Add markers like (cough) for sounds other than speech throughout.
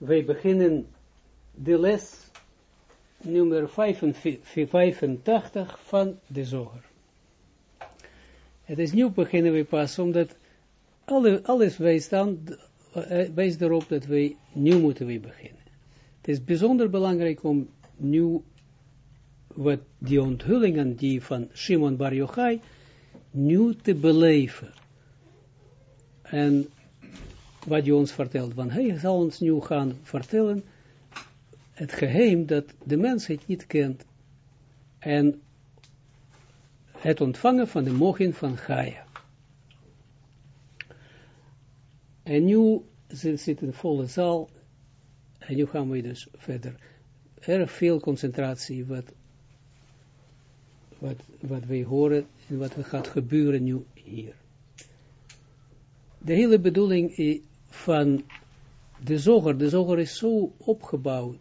wij beginnen de les nummer 85 van de zoger. Het is nieuw beginnen we pas, omdat alle, alles wijst, aan, eh, wijst erop dat wij nieuw moeten beginnen. Het is bijzonder belangrijk om nieuw, wat die onthullingen die van Shimon Bar Yochai, nieuw te beleven. En wat je ons vertelt, want hij zal ons nu gaan vertellen het geheim dat de mensheid niet kent en het ontvangen van de mogen van Gaia. En nu zit een volle zaal en nu gaan we dus verder. Erg veel concentratie wat, wat, wat wij horen en wat er gaat gebeuren nu hier. De hele bedoeling van de zoger, de zoger is zo opgebouwd,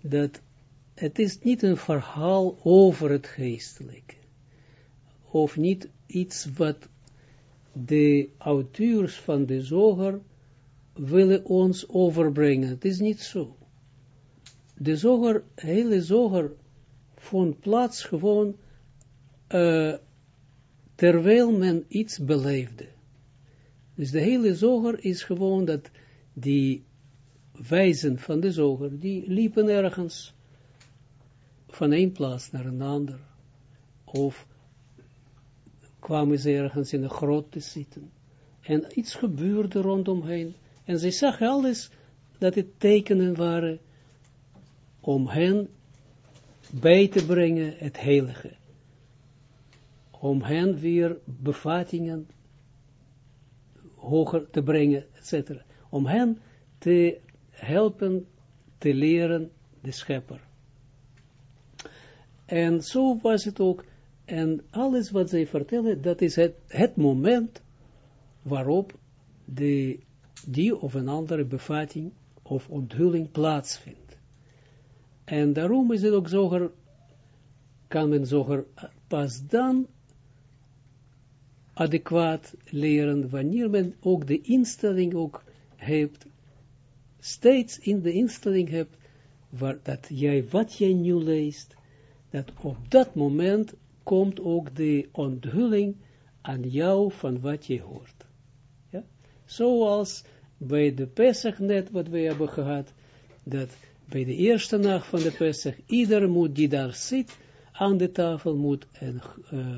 dat het is niet een verhaal over het geestelijke, of niet iets wat de auteurs van de zoger willen ons overbrengen. Het is niet zo. De zoger, hele zoger, vond plaats gewoon uh, terwijl men iets beleefde. Dus de hele zoger is gewoon dat die wijzen van de zoger, die liepen ergens van een plaats naar een ander. Of kwamen ze ergens in een grot te zitten. En iets gebeurde rondomheen. En ze zag alles dat het tekenen waren om hen bij te brengen het heilige. Om hen weer bevattingen hoger te brengen, etc. Om hen te helpen te leren de schepper. En zo was het ook, en alles wat zij vertellen, dat is het, het moment waarop de, die of een andere bevatting of onthulling plaatsvindt. En daarom is het ook zoger, kan men zoger pas dan adequaat leren, wanneer men ook de instelling ook heeft, steeds in de instelling hebt, waar, dat jij, wat jij nu leest, dat op dat moment komt ook de onthulling aan jou van wat je hoort. Ja? Zoals bij de Pesach net, wat we hebben gehad, dat bij de eerste nacht van de Pesach, ieder moet die daar zit, aan de tafel moet een, uh,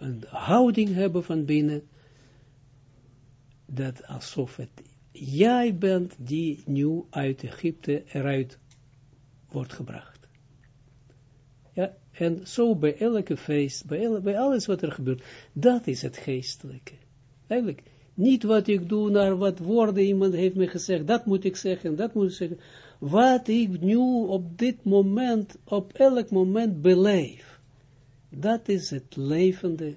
een houding hebben van binnen, dat alsof het jij bent die nu uit Egypte eruit wordt gebracht. Ja, en zo bij elke feest, bij, bij alles wat er gebeurt, dat is het geestelijke. Eigenlijk, niet wat ik doe naar wat woorden iemand heeft me gezegd, dat moet ik zeggen, dat moet ik zeggen. Wat ik nu op dit moment, op elk moment beleef, dat is het levende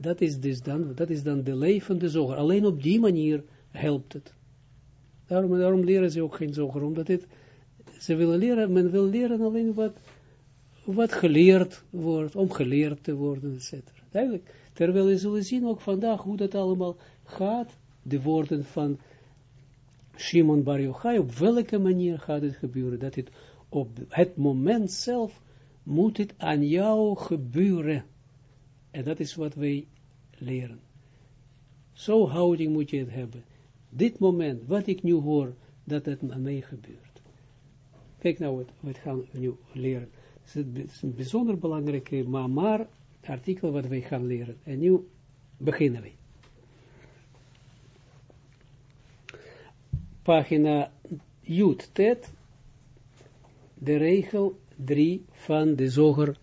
dat is dus dan, dat is dan de levende zoger. Alleen op die manier helpt het. Daarom, daarom leren ze ook geen zoger, omdat het, ze willen leren, men wil leren alleen wat, wat geleerd wordt, om geleerd te worden, etc. Duidelijk. Terwijl we zullen zien ook vandaag hoe dat allemaal gaat, de woorden van Shimon Bar Yochai, op welke manier gaat het gebeuren, dat het op het moment zelf moet het aan jou gebeuren. En dat is wat wij leren. Zo houding moet je het hebben. Dit moment, wat ik nu hoor, dat het aan mij gebeurt. Kijk nou, wat, wat gaan we nu leren. Het is een bijzonder belangrijke maar, maar artikel wat wij gaan leren. En nu beginnen we. Pagina Jut Tet, de regel 3 van de zoger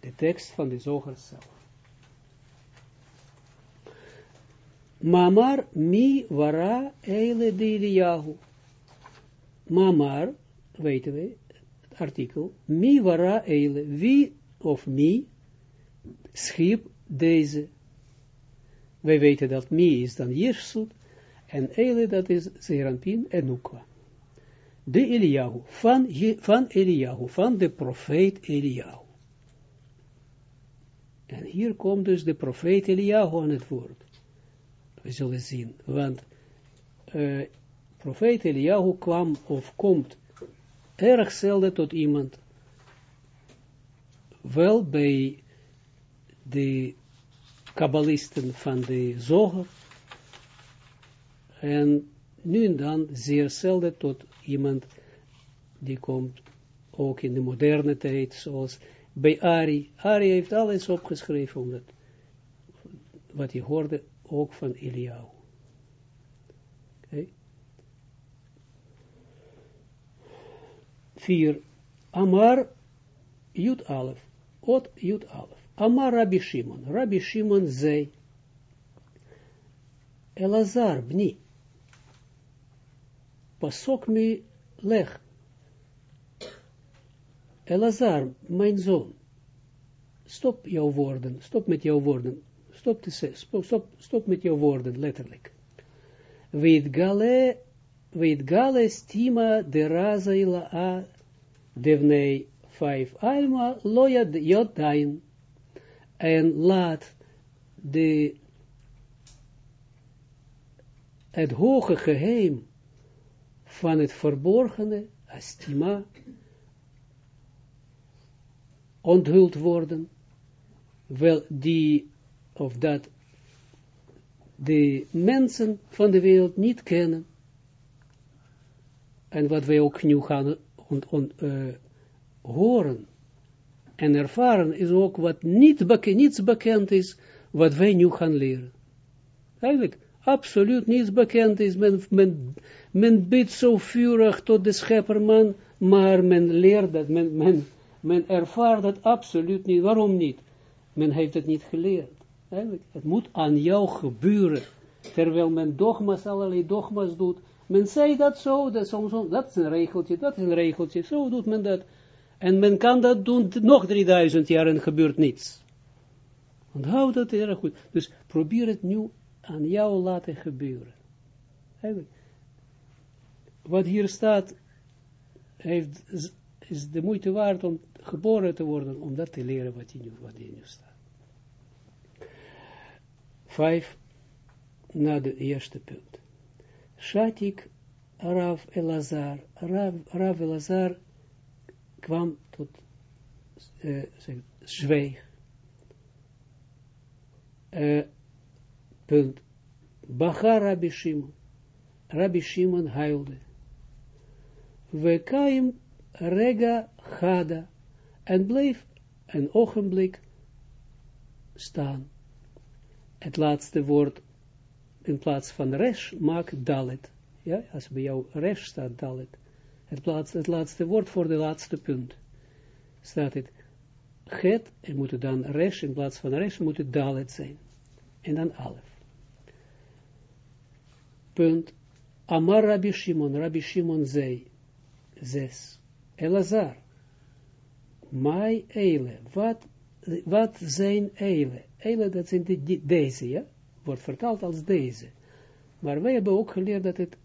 de tekst van de zoger zelf. Mamar mi wara eile de Eliyahu. Mamar, weten we, het artikel, mi wara eile, wie of mi schiep deze. Wij weten dat mi is dan Jirsut, en eile dat is Zerampin en Nukwa. De Eliyahu, van, van Eliyahu, van de profeet Eliyahu. En hier komt dus de profeet Eliyahu aan het woord. We zullen zien, want uh, profeet Eliyahu kwam of komt erg zelden tot iemand, wel bij de kabbalisten van de zoger, en nu en dan zeer zelden tot iemand die komt ook in de moderne tijd, zoals bij Ari. Ari heeft alles opgeschreven, omdat wat je hoorde ook van Eliyahu. Okay. Vier. Amar Jud Alef. Ot Jud Alef. Amar Rabbi Shimon. Rabbi Shimon zei. Elazar, bni. Pasok mi leg. Elazar, mijn zoon. Stop jouw woorden. Stop met jouw woorden. Stop, te stop, stop, stop met jouw woorden, letterlijk. Weet gale, weet gale stima de raza ila a devnei vijf alma loya jodain. En laat de het hoge geheim van het verborgene, astima, onthuld worden, wel die, of dat de mensen van de wereld niet kennen, en wat wij ook nu gaan uh, horen en ervaren, is ook wat niet beke niets bekend is, wat wij nu gaan leren. Eigenlijk, absoluut niets bekend is, men, men, men bidt zo vurig tot de schepperman, maar men leert dat, men, men, men ervaart dat absoluut niet. Waarom niet? Men heeft het niet geleerd. Het moet aan jou gebeuren. Terwijl men dogma's, allerlei dogma's doet. Men zei dat zo, dat, soms, dat is een regeltje, dat is een regeltje. Zo doet men dat. En men kan dat doen nog 3000 jaar en gebeurt niets. Onthoud dat erg goed. Dus probeer het nu aan jou laten gebeuren. Eigenlijk. Wat hier staat, heeft, is de moeite waard om geboren te worden, om dat te leren wat hier wat hier nu staat. Vijf, na de eerste punt. Shatik Rav Elazar, Rav, Rav Elazar kwam tot uh, zweeg. Uh, punt. Bacha Rabbi Shimon. Rabbi Shimon huilde. Wekaim rega gada. En bleef een ogenblik staan. Het laatste woord in plaats van resh maak dalet. Ja, als bij jou resh staat dalet. Het, plaats, het laatste woord voor de laatste punt. Staat het het, en moet dan resh, in plaats van resh moet het dalet zijn. En dan alef. Punt. Amar Rabbi Shimon, Rabbi Shimon zei, zes. Elazar, mai eile, wat, wat zijn eile? Eile, dat zijn die, deze, ja? Wordt vertaald als deze. Maar wij hebben ook geleerd dat het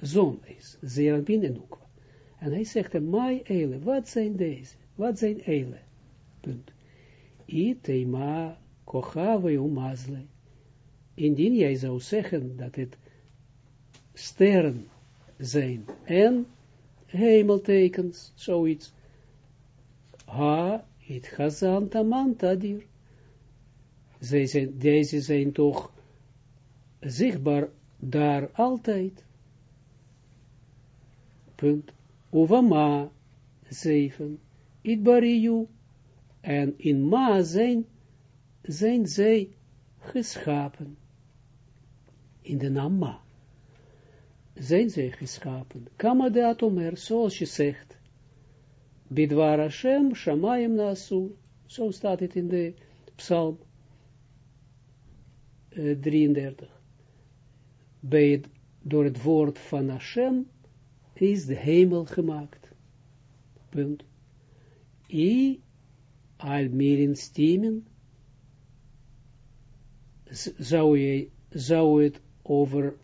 zon is, Zeranpin en. En hij zegt, mai eile, wat zijn deze? Wat zijn eile? Punt. I teima kochave umazle. Indien jij zou zeggen dat het sterren zijn en hemeltekens, zoiets. Ha, it hazan taman tadir. Zij zijn, deze zijn toch zichtbaar daar altijd. Punt. Uvama, zeven. Itbariyu. En in ma zijn, zijn zij geschapen. In de naam zijn zij geschapen. Kama de atomer, zoals je zegt. Bidwar Hashem, Shamayim Nasu. Zo staat het in de psalm uh, 33. Bij het, door het woord van Hashem is de hemel gemaakt. Punt. I al mirin stimen zou, je, zou het over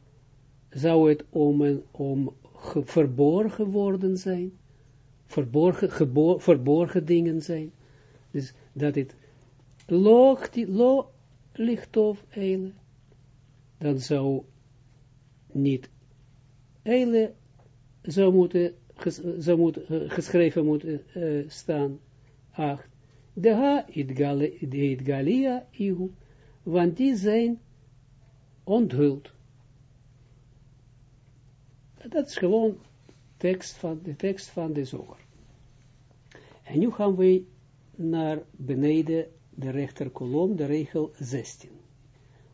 zou het om, om verborgen worden zijn, verborgen, verborgen dingen zijn, dus dat het lo, lo licht of eile, dan zou niet Eile zou moeten, zou moeten uh, geschreven moeten uh, staan. 8. De ha it galia ihu, want die zijn onthuld. Dat is gewoon tekst van, de tekst van de zoger. En nu gaan we naar beneden de rechterkolom, de regel 16.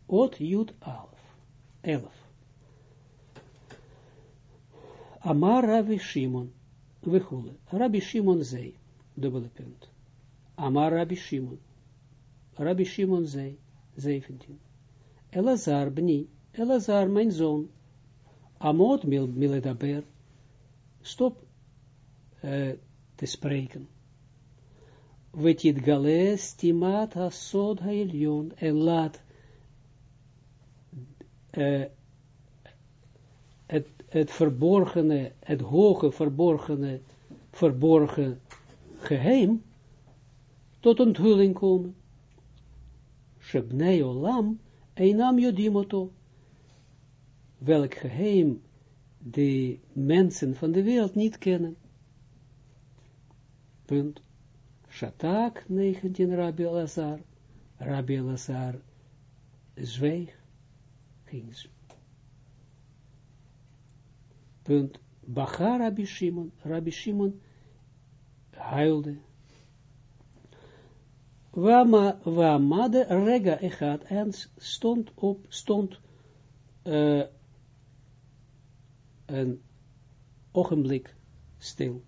Ot Jut 11. Amar Rabbi Shimon, wechule. Rabbi Shimon zei, dubbele punt. Amar Rabbi Shimon. Rabbi Shimon zei, 17. Elazar bni, Elazar mijn zoon. Amot mil, miledaber. Stop uh, te spreken. Wetit gale stimat asod haelion. En laat uh, het, het verborgene, het hoge verborgene, verborgen geheim tot onthulling komen. Shebnei olam einam yodimoto. Welk geheim de mensen van de wereld niet kennen. Punt. Shatak 19 Rabbi Lazar. Rabbi Lazar zweeg ging ze. Punt. Bacha Rabbi Shimon. Rabbi Shimon huilde. Wamade rega echat en stond op, stond uh, een ogenblik stil.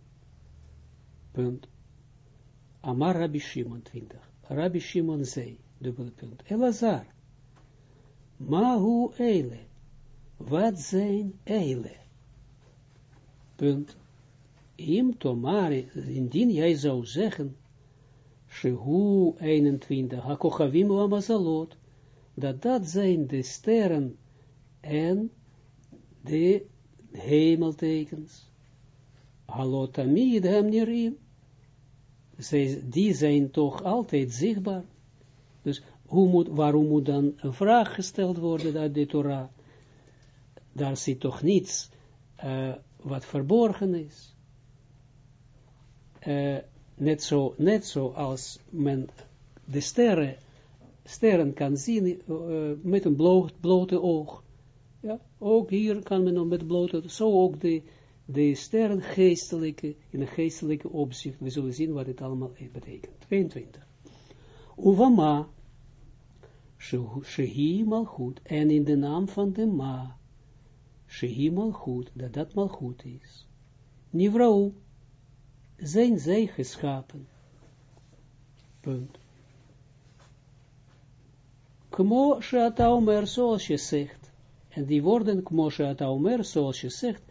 Punt. Amar Rabbi Shimon 20. Rabbi Shimon zei, dubbele punt. Elazar. Mahu eile. Wat zijn eile? Punt. Im tomari, indien jij zou zeggen, Shehu 21, Hakochavim Lamazalot, dat dat zijn de sterren en de hemeltekens. Halotamid hem nirim. Die zijn toch altijd zichtbaar. Dus hoe moet, waarom moet dan een vraag gesteld worden uit de Torah? Daar zit toch niets uh, wat verborgen is. Uh, net, zo, net zo als men de sterren, sterren kan zien uh, met een blote oog. Ja, ook hier kan men met blote, zo ook de, de sterren geestelijke, in een geestelijke opzicht. We zullen zien wat het allemaal betekent. 22. Uvama Shehi Malchut, en in de naam van de Ma, Shehi Malchut, dat dat Malchut is. Nivrau, zijn zij geschapen. Punt. Kmo Sheata Omer, zoals zegt, en die woorden Kmo Sheata Omer, zoals je zegt,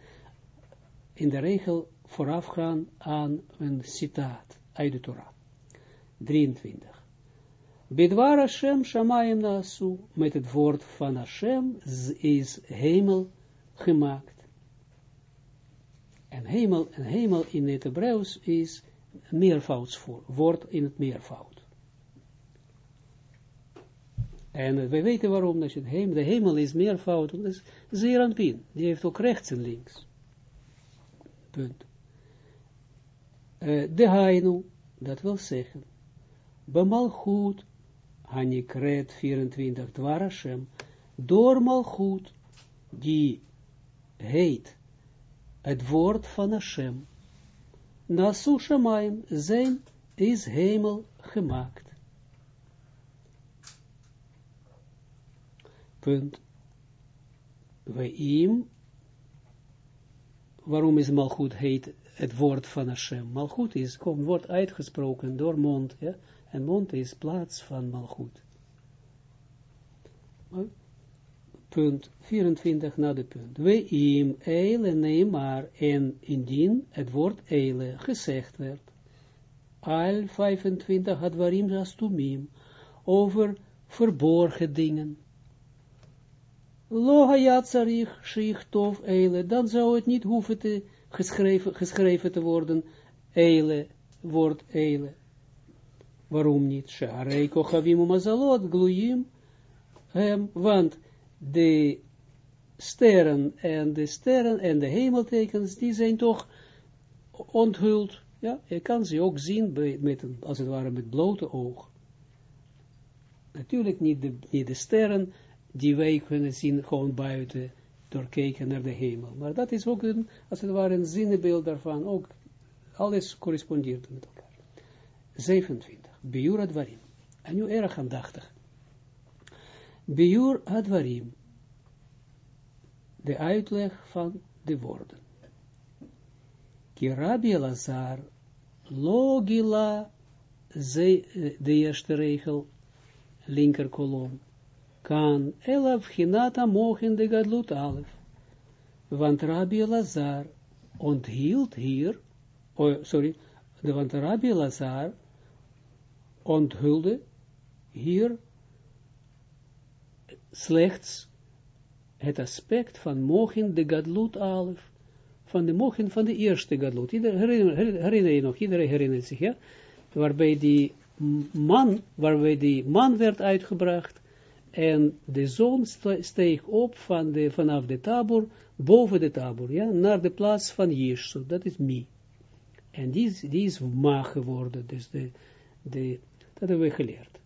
in de regel voorafgaan aan een citaat uit de Torah. 23. Bidwar Hashem shamayim nasu, met het woord van Hashem is hemel gemaakt. En hemel, en hemel in het Hebreeuws is meervoudsvoor, woord in het meervoud. En we weten waarom, dat het hemel, de hemel is meervoud, dat is zeer die heeft ook rechts en links. Punt. Uh, de hainu, dat wil zeggen, bemal goed, Hanikret 24, Dwar Hashem, door Malchut, die heet het woord van Hashem. Nasu Shemaim, zijn is hemel gemaakt. Punt. Weim, waarom is Malchut heet het woord van Hashem? Malchut is, kom, wordt uitgesproken door mond, ja, en mond is plaats van malgoed. Punt 24 na de punt. We im eile neemar en indien het woord eile gezegd werd. Al 25 had waarim astumim over verborgen dingen. Lo hayat sarich shich eile, dan zou het niet hoeven te geschreven, geschreven te worden, eile, woord eile. Waarom niet? Sharei kochavim mazalot gluim hem, want de sterren en de sterren en de hemeltekens, die zijn toch onthuld. Ja, je kan ze ook zien bij, met, als het ware met blote oog. Natuurlijk niet de, niet de sterren die wij kunnen zien gewoon buiten, door kijken naar de hemel. Maar dat is ook een, als het ware een zinnebeeld daarvan, ook alles correspondeert met elkaar. 27. Biur Advarim. En nu erg aandachtig. Biur Advarim. De uitleg van de woorden. Kirabi Lazar, logila, de eerste regel, linker kolom, kan elaf hinata mogen de gadlut alef. Want Rabbi Lazar onthield hier, sorry, de want Rabbi Lazar onthulde hier slechts het aspect van mogen de gadlut alef, van de mogen van de eerste gadlut. Herinner, herinner je nog, iedereen herinnert zich, ja? Waarbij die man, waarbij die man werd uitgebracht, en de zon steeg op van de, vanaf de tabor, boven de tabor, ja, naar de plaats van Jezus, dat is mi. En die is, die ma geworden, dus de, de, dat hebben we geleerd.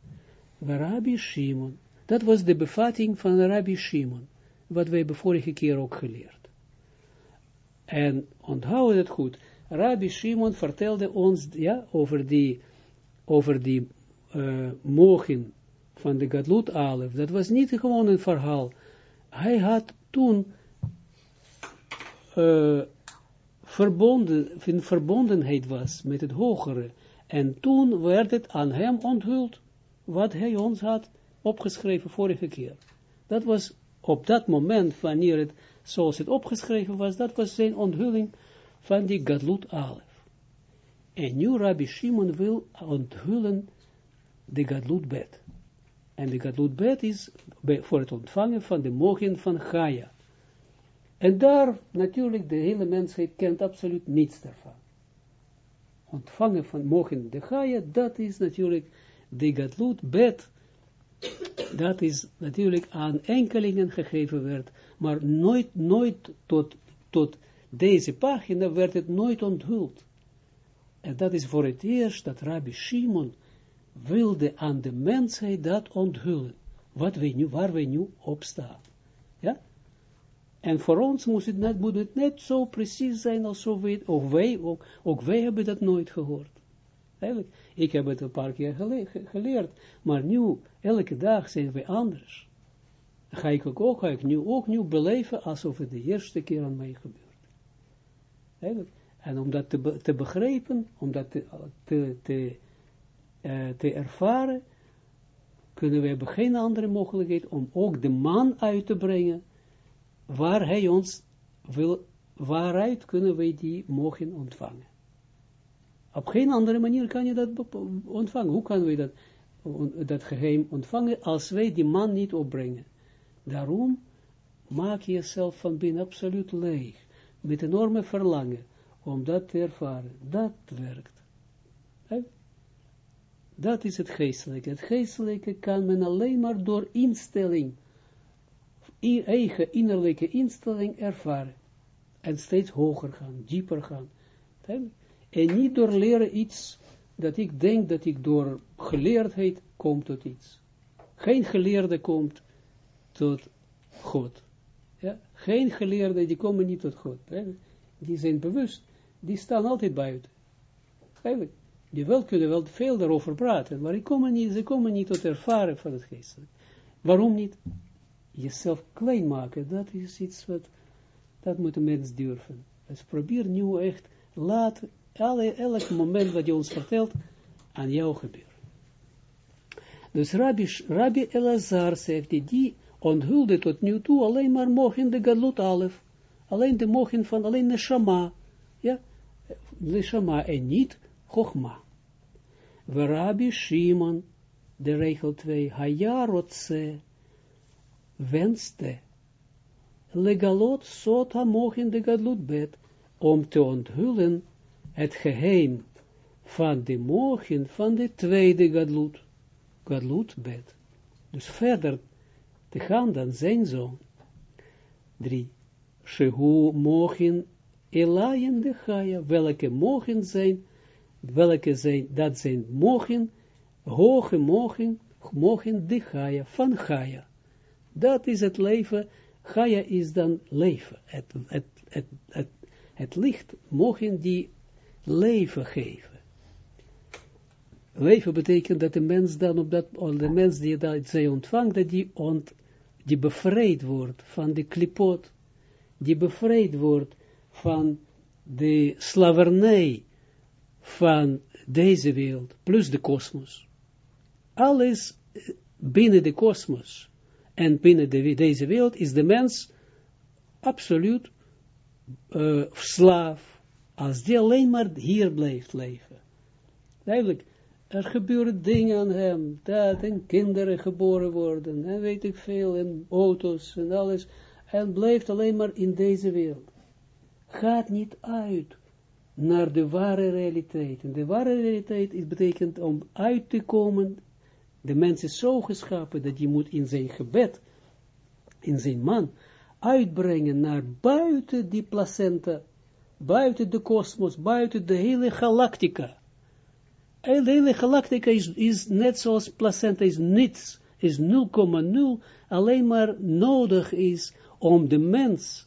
Rabbi Shimon, dat was de bevatting van Rabbi Shimon, wat wij de vorige keer ook geleerd. En onthouden het goed, Rabbi Shimon vertelde ons ja, over die, over die uh, van de Gadlut Alef, dat was niet gewoon een verhaal. Hij had toen uh, verbonden, in verbondenheid was met het hogere. En toen werd het aan hem onthuld, wat hij ons had opgeschreven vorige keer. Dat was op dat moment, wanneer het, zoals het opgeschreven was, dat was zijn onthulling van die Gadlut Alef. En nu Rabbi Shimon wil onthullen de Gadlut Bet. En de Gadlut Bet is voor het ontvangen van de mogen van Gaia. En daar natuurlijk de hele mensheid kent absoluut niets daarvan. Ontvangen van mogen de Gaia, dat is natuurlijk de Gadlut Bet, dat is natuurlijk aan enkelingen gegeven werd, maar nooit, nooit tot, tot deze pagina werd het nooit onthuld. En dat is voor het eerst dat Rabbi Shimon wilde aan de mensheid dat onthullen, wat wij nu, waar wij nu op staan. Ja? En voor ons moet het net, moet het net zo precies zijn als wij, ook wij, ook, wij hebben dat nooit gehoord. Eigenlijk, ik heb het een paar keer geleerd, maar nu, elke dag zijn we anders. Ga ik ook, ook, ga ik nu ook nu beleven alsof het de eerste keer aan mij gebeurt. En om dat te, te begrijpen, om dat te, te, te uh, te ervaren, kunnen we hebben geen andere mogelijkheid om ook de man uit te brengen, waar hij ons wil, waaruit kunnen wij die mogen ontvangen. Op geen andere manier kan je dat ontvangen. Hoe kunnen we dat, dat geheim ontvangen als wij die man niet opbrengen? Daarom maak je jezelf van binnen absoluut leeg, met enorme verlangen, om dat te ervaren. Dat werkt. Dat is het geestelijke. Het geestelijke kan men alleen maar door instelling, eigen innerlijke instelling ervaren. En steeds hoger gaan, dieper gaan. En niet door leren iets dat ik denk dat ik door geleerdheid kom tot iets. Geen geleerde komt tot God. Ja? Geen geleerde, die komen niet tot God. Die zijn bewust, die staan altijd buiten. Eigenlijk die wel kunnen wel veel daarover praten, maar komen niet, ze komen niet tot ervaren van het geestelijk. Waarom niet? Jezelf klein maken, dat is iets wat, dat moet een mens durven. Dus probeer nu echt, laat alle, elk moment wat je ons vertelt, aan jou gebeuren. Dus Rabbi, Rabbi Elazar zegt, die, die onthulde tot nu toe alleen maar mogen de galut alef, alleen de mogen van, alleen de shama, ja, de shama en niet Chogma. Rabbi de regel 2, Hayarotse, wenste, legalot sota mogen de gadlut bet, om te onthullen het geheim van de mogen van de tweede gadlut. Dus verder te gaan dan zijn zoon. drie. Shehu mogen elayen de Chaya, welke mogen zijn, welke zijn, dat zijn mogen, hoge mogen, mogen de Chaya, van Chaya. Dat is het leven, Chaya is dan leven, het, het, het, het, het licht mogen die leven geven. Leven betekent dat de mens dan op dat, de mens die dat zij ontvangt, dat die, ont, die bevrijd wordt van de klipot, die bevrijd wordt van de slavernij van deze wereld, plus de kosmos. Alles binnen de kosmos en binnen de, deze wereld is de mens absoluut uh, slaaf, als die alleen maar hier blijft leven. Eigenlijk, er gebeuren dingen aan hem, dat en kinderen geboren worden, en weet ik veel, en auto's en alles, en blijft alleen maar in deze wereld. Gaat niet uit naar de ware realiteit. En de ware realiteit is betekent om uit te komen, de mens is zo geschapen dat je moet in zijn gebed, in zijn man, uitbrengen naar buiten die placenta, buiten de kosmos, buiten de hele galactica. De hele galactica is, is net zoals placenta is niets, is 0,0, alleen maar nodig is om de mens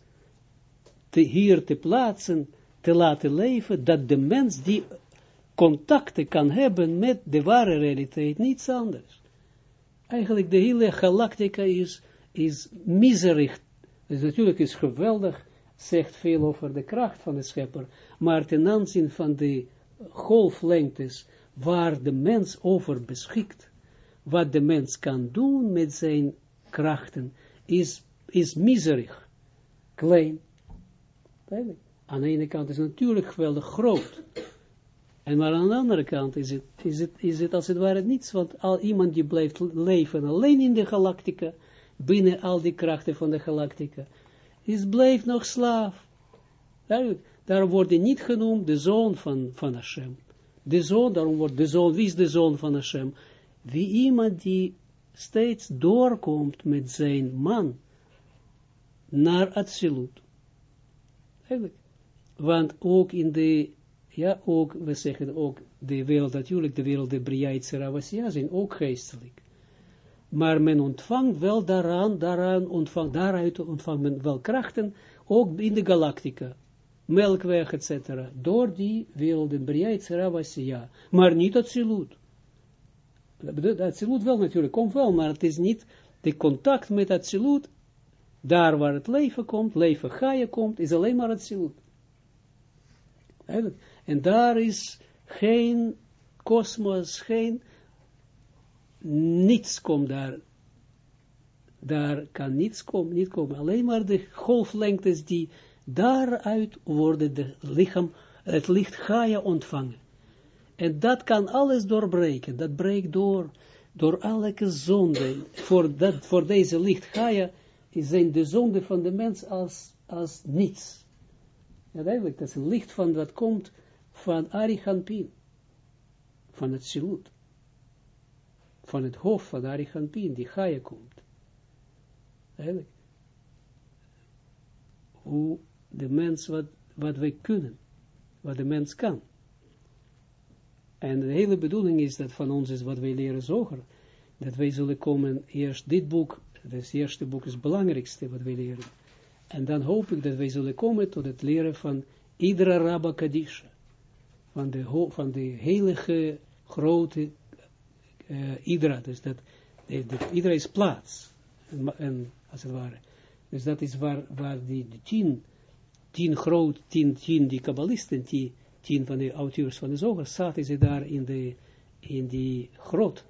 te, hier te plaatsen, te laten leven, dat de mens die contacten kan hebben met de ware realiteit, niets anders. Eigenlijk de hele galactica is, is miserig. Dus natuurlijk is geweldig, zegt veel over de kracht van de schepper, maar ten aanzien van de golflengtes, waar de mens over beschikt, wat de mens kan doen met zijn krachten, is, is miserig, klein. Aan de ene kant is het natuurlijk geweldig groot, en maar aan de andere kant is het, is het, is het als het ware niets, want al iemand die blijft leven alleen in de galactica, binnen al die krachten van de galactica, is blijft nog slaaf. Daar wordt hij niet genoemd de zoon van, van Hashem de zoon, daarom wordt de zoon, wie is de zoon van Hashem? Wie iemand die steeds doorkomt met zijn man naar Atsilut. Eigenlijk. Want ook in de, ja, ook, we zeggen ook, de wereld natuurlijk, de wereld de Briaitse Ravasya zijn ook geestelijk. Maar men ontvangt wel daaraan, daaraan ontvangt, daaruit ontvangt men wel krachten, ook in de galactica melkweg, etc. Door die wilde Briait ja, maar niet. Dat Zilut wel natuurlijk, komt wel, maar het is niet de contact met Zilut, daar waar het leven komt, leven Gaia komt, is alleen maar het Zilut. En daar is geen kosmos, geen, niets komt daar, daar kan niets komen, niet komen, alleen maar de golflengtes die Daaruit worden de lichaam, het licht Gaia ontvangen. En dat kan alles doorbreken. Dat breekt door, door elke zonde. Voor, dat, voor deze licht Gaia zijn de zonde van de mens als, als niets. Ja, eigenlijk, dat is een licht van wat komt van Arihanpin. Van het silut. Van het hoofd van Arihanpin, die Gaia komt. Eigenlijk. Hoe de mens wat, wat wij kunnen, wat de mens kan. En de hele bedoeling is dat van ons is wat wij leren zoger, dat wij zullen komen, eerst dit boek, het eerste boek is het belangrijkste wat wij leren, en dan hoop ik dat wij zullen komen tot het leren van Idra Rabba Kadisha, van de, van de heilige, grote uh, Idra, dus dat, de, de, Idra is plaats, en, en, als het ware, dus dat is waar, waar die, de tien tien groot, tien, tien die kabbalisten, die tien van de auteurs van de zoger, zaten ze daar in, de, in die grot.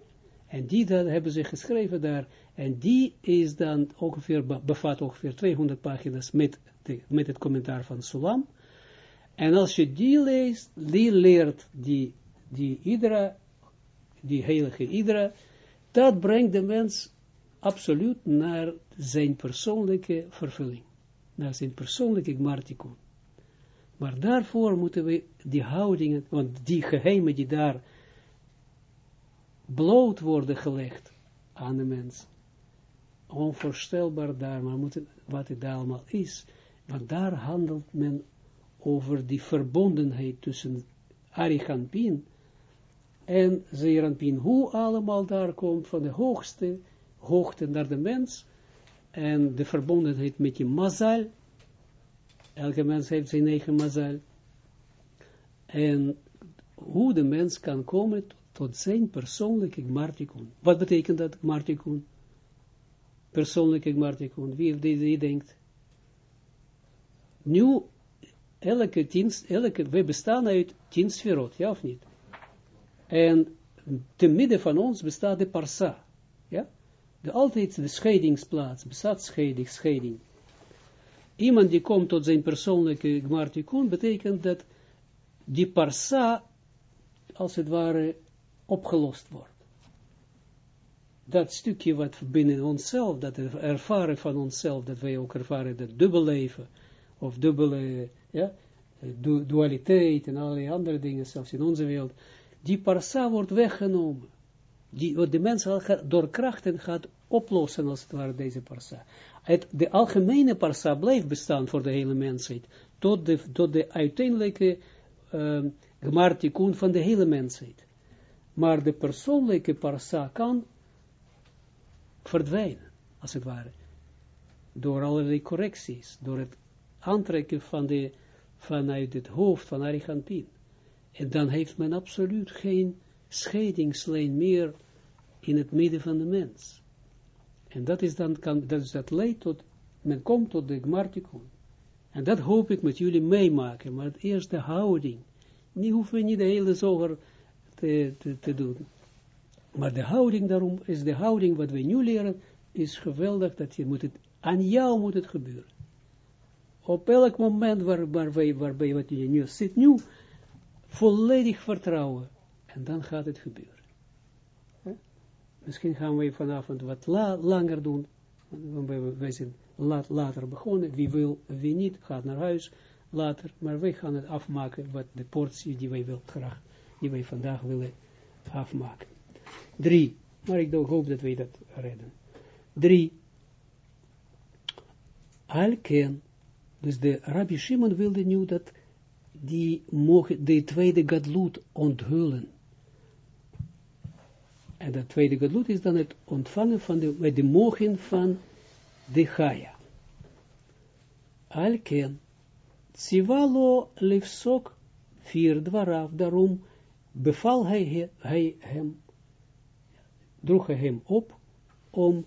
En die dan hebben ze geschreven daar, en die is dan ongeveer, bevat ongeveer 200 pagina's met, met het commentaar van Sulam. En als je die leest, die leert die, die Idra, die heilige Idra, dat brengt de mens absoluut naar zijn persoonlijke vervulling naar zijn persoonlijke gmartikun. Maar daarvoor moeten we die houdingen, want die geheimen die daar bloot worden gelegd aan de mens, onvoorstelbaar daar, maar wat het daar allemaal is, want daar handelt men over die verbondenheid tussen Ariganpin en Zeranpin, hoe allemaal daar komt van de hoogste hoogte naar de mens, en de verbondenheid met je mazal, elke mens heeft zijn eigen mazal, en hoe de mens kan komen tot zijn persoonlijke gmartikun. Wat betekent dat gmartikun? Persoonlijke gmartikun. Wie, wie, wie denkt? Nu, elke tien, elke, we bestaan uit tien sferot, ja of niet? En te midden van ons bestaat de parsa, ja? De, altijd de scheidingsplaats, bestaat scheiding, scheiding. Iemand die komt tot zijn persoonlijke gmartikun, betekent dat die parsa, als het ware, opgelost wordt. Dat stukje wat binnen onszelf, dat ervaren van onszelf, dat wij ook ervaren, dat dubbel leven, of dubbele ja, dualiteit en allerlei andere dingen, zelfs in onze wereld, die parsa wordt weggenomen. Die, wat de mens door krachten gaat oplossen, als het ware, deze parsa. Het, de algemene parsa blijft bestaan voor de hele mensheid, tot de, tot de uiteindelijke uh, van de hele mensheid. Maar de persoonlijke parsa kan verdwijnen, als het ware. Door allerlei correcties, door het aantrekken van de, vanuit het hoofd van Arigantin. En dan heeft men absoluut geen scheidingslijn meer in het midden van de mens. En dat is dan, kan, dat, is dat leidt tot, men komt tot de Gmartikon. En dat hoop ik met jullie meemaken, maar het eerste houding. Nu hoeven we niet de hele zoger te, te, doen. Maar de houding daarom, is de houding wat we nu leren, is geweldig, dat je moet het, aan jou moet het gebeuren. Op elk moment waar, waarbij, waarbij wat je nu zit, nu volledig vertrouwen. En dan gaat het gebeuren. Misschien gaan we vanavond wat langer doen. Wij zijn laat, later begonnen. Wie wil, wie niet, gaat naar huis later. Maar wij gaan het afmaken, wat de portie die wij wil graag, die wij vandaag willen afmaken. Drie. Maar ik hoop dat wij dat redden. Drie. Alken. Dus de Rabbi Shimon wilde nu dat die mogen de tweede gadloed onthullen. En dat tweede gadlut is dan het ontvangen van de, de van de Gaia. Alken, Tsivalo lefsok vier dwaraf, daarom beval hij, hem, droeg hij hem op om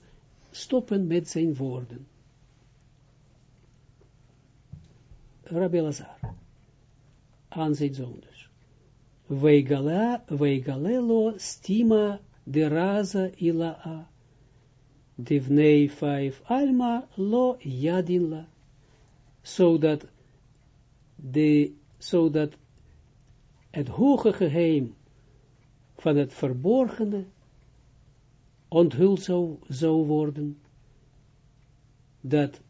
stoppen met zijn woorden. Rabbi Lazar, aan zijn zoon dus. Weigalelo stima de raza ila'a. Divnei vijf alma lo yadinla. Zodat de, zodat het hoge geheim van het verborgene onthuld zou, zou worden, dat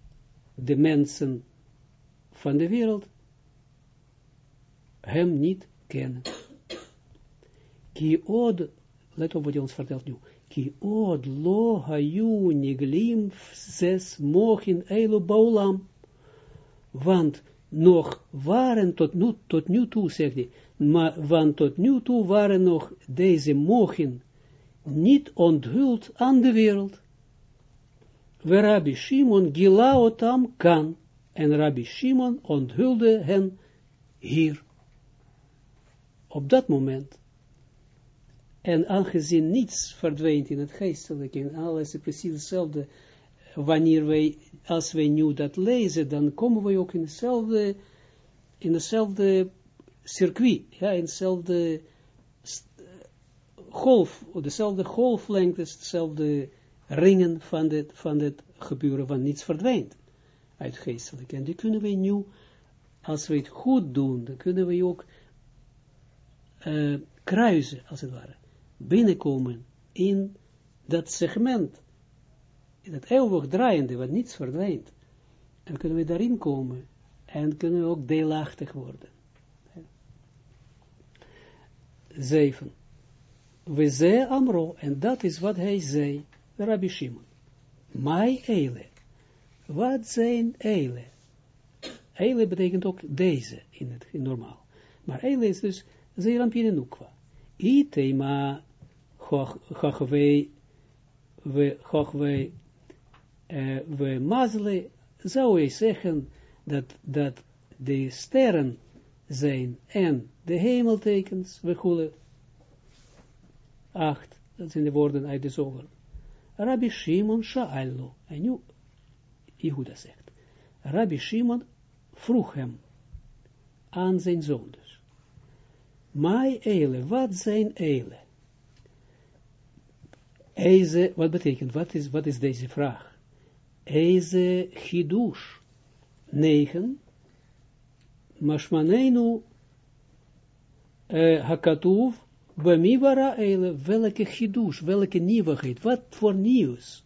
de mensen van de wereld hem niet kennen. Ki od let op wat hij ons vertelt nu. Ki od lo hayu niglim zes mochin eilu baulam. Want nog waren tot nu, tot nu toe, zegt hij, maar, want tot nu toe waren nog deze mochin niet onthuld aan de wereld. We Rabbi Shimon gilaotam kan. En Rabbi Shimon onthulde hen hier. Op dat moment en aangezien niets verdwijnt in het geestelijke, en alles is precies hetzelfde, wanneer wij, als wij nu dat lezen, dan komen wij ook in hetzelfde, in hetzelfde circuit, ja, in hetzelfde golf, dezelfde golflengte, dezelfde ringen van het, van het gebeuren van niets verdwijnt uit geestelijk. En die kunnen wij nu, als we het goed doen, dan kunnen we ook uh, kruisen, als het ware binnenkomen in dat segment, in dat eeuwig draaiende, wat niets verdwijnt. En kunnen we daarin komen en kunnen we ook deelachtig worden. We zei Amro, en dat is wat hij zei, Rabbi Shimon. Mai eile. Wat zijn eile? Eile betekent ook deze in het in normaal. Maar eile is dus zeerampine nukwa. Itema chachwei we chachwei uh, we mazle zou je zeggen dat, dat de sterren zijn en de hemeltekens, we goelen acht, dat zijn de woorden uit de zoger. Rabbi Shimon Sha'allo, en nu Jehuda zegt, Rabbi Shimon vroeg hem aan zijn zoon dus. Mai eile, wat zijn eile? Eze, wat betekent, wat is, wat is deze vraag? Eze chidush, negen, mashmanenu uh, hakatuv, bamivara eile, welke chidush, welke nieuwigheid, wat voor nieuws?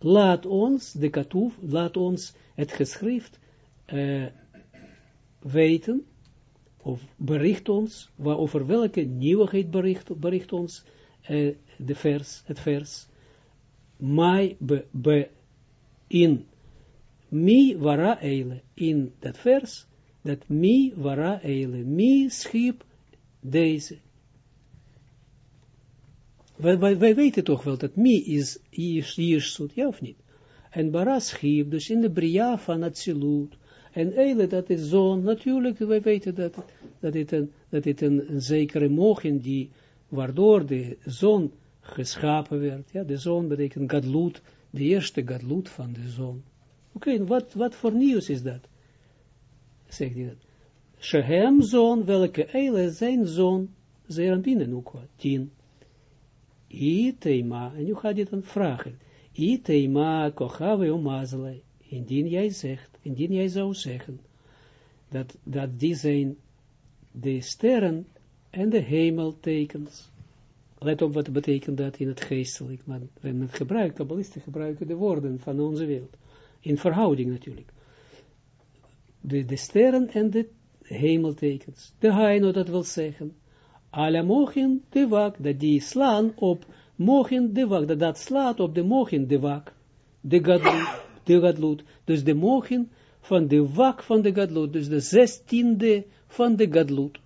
Laat ons, de katuv, laat ons het geschrift weten, of bericht ons, over welke nieuwigheid bericht, bericht ons de vers, het vers, mai be, be in mi vara eile, in dat vers, dat mi vara eile, mi schiep deze. Wij, weten toch wel dat mi is Jirsut, ja of niet? En bara schiep, dus in de bria van het. En eile, dat is zo'n, natuurlijk, wij weten dat, dat dit een, dat een zekere mogen die, waardoor de zon geschapen werd. Ja, de zon betekent gadloed, de eerste gadloed van de zon. Oké, wat, wat voor nieuws is dat? Zegt hij dat. Shehem zon, welke eile zijn zon, zeer binnen ook wat, tien. Itema, en nu gaat hij dan vragen. Itema kochave omazele, indien jij zegt, indien jij zou zeggen, dat, dat die zijn de sterren en de hemeltekens. Let op wat betekent dat in het geestelijk, maar men gebruikt, kabbalisten gebruiken de woorden van onze wereld in verhouding natuurlijk. De, sterren en de hemeltekens. De heino, dat wil zeggen, alle mogen de wak, dat die slaan op mogen de wak, dat dat slaat op de mogen de wak, de gadloed, de gadloed, dus de mogen van de wak van de gadloed, dus de zestiende van de gadloed.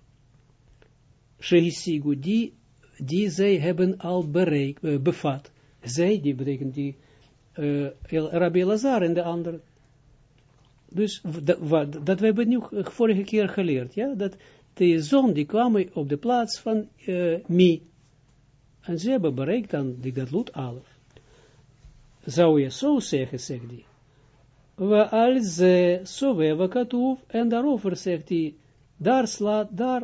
Shehisigu, die, die zij hebben al bereik, uh, bevat. Zij, die betekent die uh, Rabbi Lazar en de andere. Dus dat, dat we hebben nu vorige keer geleerd, ja, dat de zon die kwam op de plaats van uh, Mi. En ze hebben bereikt dan die Gadlut Alef. Zou je zo zeggen, zegt hij. We al ze soveva katuv, en daarover zegt hij, daar slaat, daar,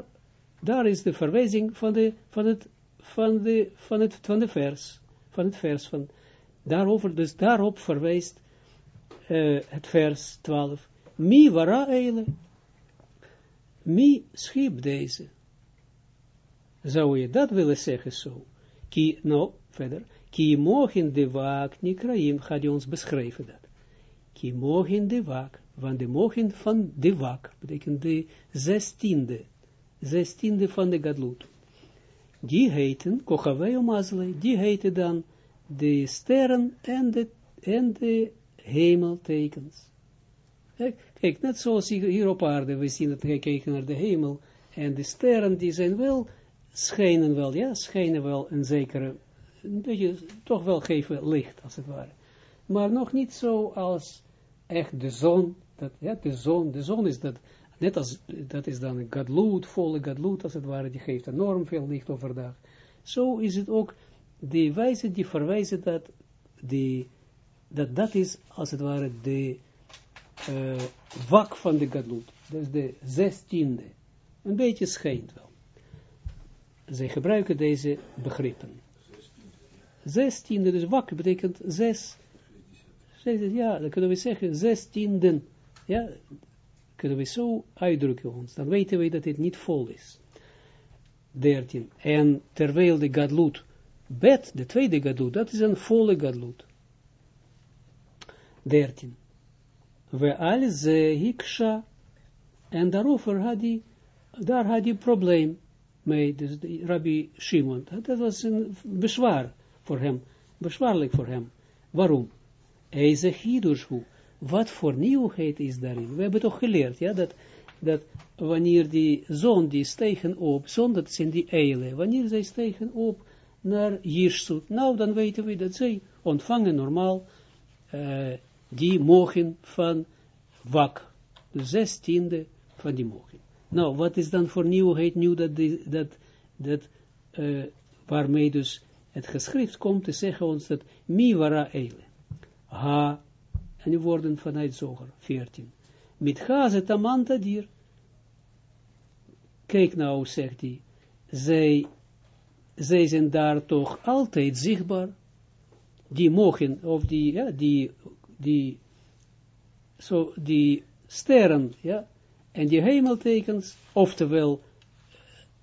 daar is de verwijzing van de, van het, van de, van het, van de vers, van het vers van Daarover, dus daarop verwijst uh, het vers 12. Mi wara eile. Mi schiep deze. Zou je dat willen zeggen zo? Ki, nou, verder. Ki mogen de waak nikraim, gaat hij ons beschrijven dat. Ki mogen de waak, want de mogen van de waak, betekent de zestiende, zestiende van de gadlut. Die heten, kochavei omazle, die heten dan de sterren en de, en de hemeltekens. Kijk, net zoals hier op aarde, we zien dat we kijken naar de hemel, en de sterren die zijn wel, schijnen wel, ja, schijnen wel een zekere, een beetje, toch wel geven licht, als het ware. Maar nog niet zo als echt de zon, dat, ja, de zon, de zon is dat, net als, dat is dan een volle gadloed, als het ware, die geeft enorm veel licht overdag. Zo is het ook die wijze die verwijzen dat, die, dat dat is, als het ware, de uh, wak van de gadlut. Dus de zestiende. Een beetje schijnt wel. Zij gebruiken deze begrippen. Zestiende, dus wak betekent zes. Ja, dan kunnen we zeggen zestienden. Ja, kunnen we zo uitdrukken ons. Dan weten we dat het niet vol is. 13. En terwijl de gadlut Bet, de tweede gadlut, dat is een volle gadlut. 13. We al ze hiksha, en daarover had hij, daar had hij probleem mee, dus Rabbi Shimon. Dat was een bezwaar voor hem, bezwaarlijk voor hem. Waarom? Eze Hidushu. Wat voor nieuwheid is daarin? We hebben toch geleerd, ja, dat, dat wanneer die zon, die stegen op, zon, dat zijn die eilen, wanneer zij stegen op naar Jirsut, nou, dan weten we dat zij ontvangen normaal uh, die mogen van wak, de zestiende van die mogen. Nou, wat is dan voor nieuwheid nu dat, dat, dat uh, waarmee dus het geschrift komt te zeggen ons dat mi wara eile. Ha, en die woorden vanuit Zoger, 14. Mit haze tamanta dir. Kijk nou, zegt hij, zij, zij zijn daar toch altijd zichtbaar. Die mogen, of die, ja, die, die, so, die sterren, ja, en die hemeltekens, oftewel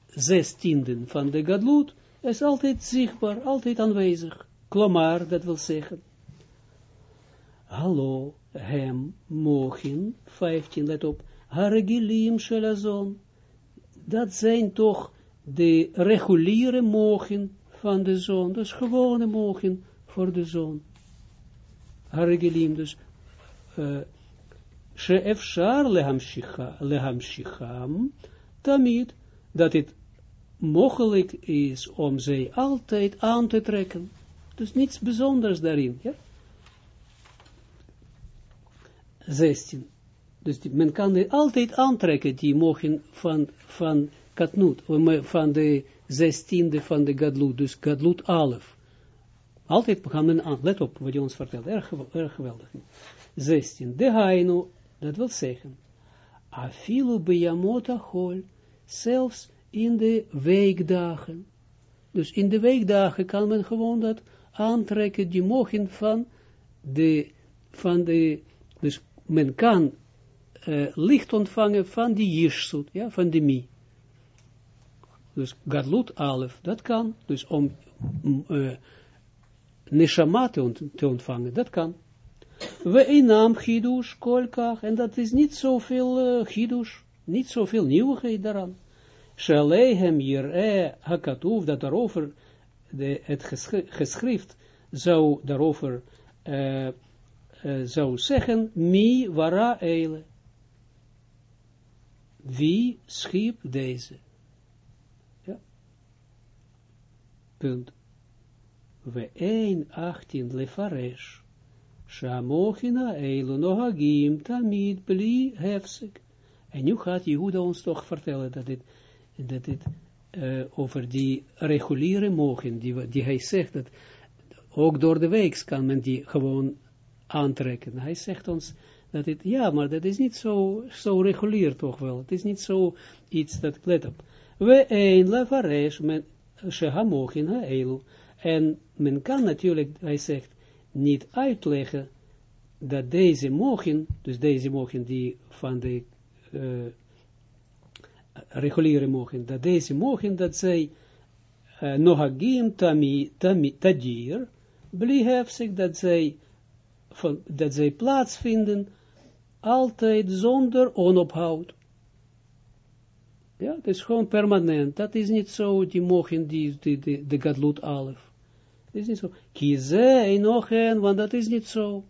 zestienden van de gadloed, is altijd zichtbaar, altijd aanwezig. Klomar, dat wil zeggen. Hallo, hem, mogen, 15, let op, haregilim shelazon. Dat zijn toch de reguliere mogen van de zon, dus gewone mogen voor de zon. Haregilim, dus, sheefshar lehamshicham, tamid, dat het mogelijk is om zij altijd aan te trekken. Dus niets bijzonders daarin. Ja? 16. Dus die, men kan het altijd aantrekken, die mogen van, van katnoot, van de zestiende van de gadloed, dus gadloed alef. Altijd kan men aan, let op wat je ons vertelt, erg, erg geweldig. 16. De haino, dat wil zeggen, afilu bejamota hol, zelfs in de weekdagen. Dus in de weekdagen kan men gewoon dat aantrekken, die mogen van de, van de, dus men kan uh, licht ontvangen van die jirsut, ja, van de mi. Dus gadlut alef, dat kan, dus om uh, neshama te, te ontvangen, dat kan. We inam chidush kolkach, en dat is niet zoveel uh, chidush, niet zoveel nieuwigheid daaraan. Shalehem Yir'e Hakatuv, dat daarover, de, het geschrift zou daarover zou zeggen, mi wara eile. Wie schiep deze? Ja. Punt. We 1, 18 lefaresh. Shamochina eilu nohagim tamid bli hefsek. En nu gaat Jehuda ons toch vertellen dat dit dat het uh, over die reguliere mogen, die, die hij zegt, dat ook door de week kan men die gewoon aantrekken. Hij zegt ons dat het, ja, maar dat is niet zo, zo regulier toch wel. Het is niet zo iets dat, let op. We een levaresh, men, shehamochin ha'elu. En men kan natuurlijk, hij zegt, niet uitleggen dat deze mogen, dus deze mogen die van de uh, reguliere mogen, dat deze mogen, dat zij uh, nohagim tami, tami, tadir, zich dat zij, van, dat zij plaatsvinden, altijd zonder onophoud. Ja, het is gewoon permanent. Dat is niet zo, die mogen, die de gadlut alef. Dat is niet zo. Kieze, nog een, want dat is niet zo.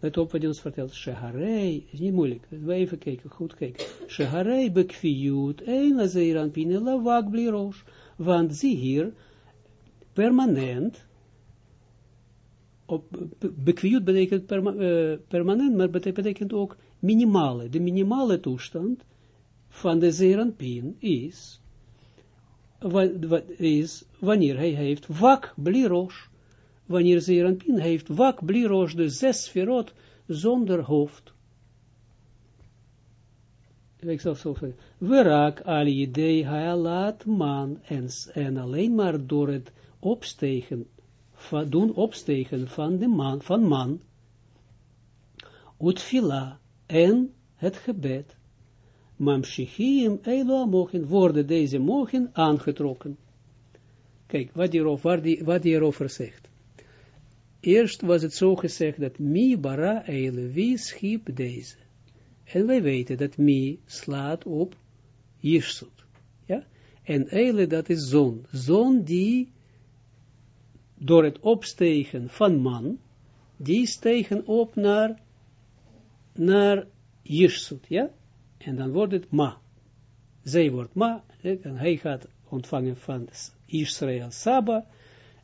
Let op wat hij ons vertelt. Sheharei, is niet moeilijk. We even kijken, goed kijken. Sheharei bekviut, een lazeeran pine lavak blirosh. Want zie hier, permanent, op, betekent perma, uh, permanent, maar betekent ook minimale. De minimale toestand van de zeeranpien is, wat, is, wanneer hij heeft vak blirosh wanneer Zeranpin heeft wak bliroos, de zes sferot, zonder hoofd. Ik zal zo zeggen, Verak al idee halat man, en, en alleen maar door het opstegen, doen opstegen van de man, van man, utfila, en het gebed, mamshichim elo mogen, worden deze mogen aangetrokken. Kijk, wat hij erover, wat die erover zegt. Eerst was het zo gezegd dat mi bara eile, wie schiep deze? En wij weten dat mi slaat op Jirsut. Ja? En eile dat is zon. Zon die door het opstegen van man, die stegen op naar, naar Jirsut, ja? En dan wordt het ma. Zij wordt ma, en hij gaat ontvangen van Israël Saba,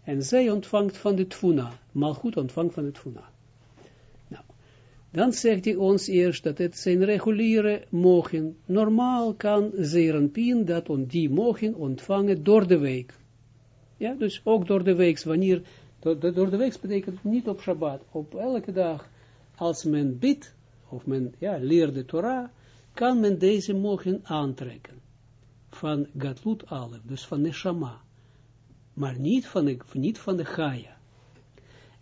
en zij ontvangt van de Tfuna. Malchut ontvangt van de Tfuna. Nou, dan zegt hij ons eerst dat het zijn reguliere mogen. Normaal kan Zerenpien dat on die mogen ontvangen door de week. Ja, dus ook door de week, wanneer, door, door de week betekent niet op Shabbat, op elke dag, als men bidt, of men ja, leert de Torah, kan men deze mogen aantrekken. Van Gatlut Alef, dus van Neshama maar niet van de, niet van de Gaia.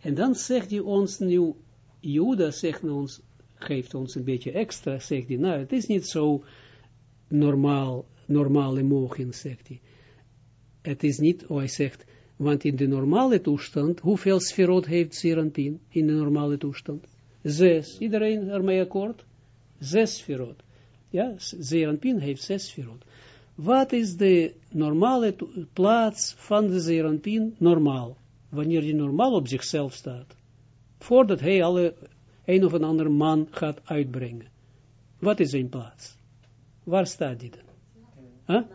En dan zegt hij ons nu, Juda zegt ons, geeft ons een beetje extra, zegt hij, nou, het is niet zo normaal, normale mogen, zegt hij. Het is niet, oh, hij zegt, want in de normale toestand, hoeveel sferot heeft Zeranpin in de normale toestand? Zes. Iedereen ermee akkoord? Zes sferot. Ja, Zeranpin heeft zes sferot. Wat is de normale plaats van de Zeranpin normaal? Wanneer die normaal op zichzelf staat. Voordat hij alle een of een ander man gaat uitbrengen. Wat is zijn plaats? Waar staat die dan?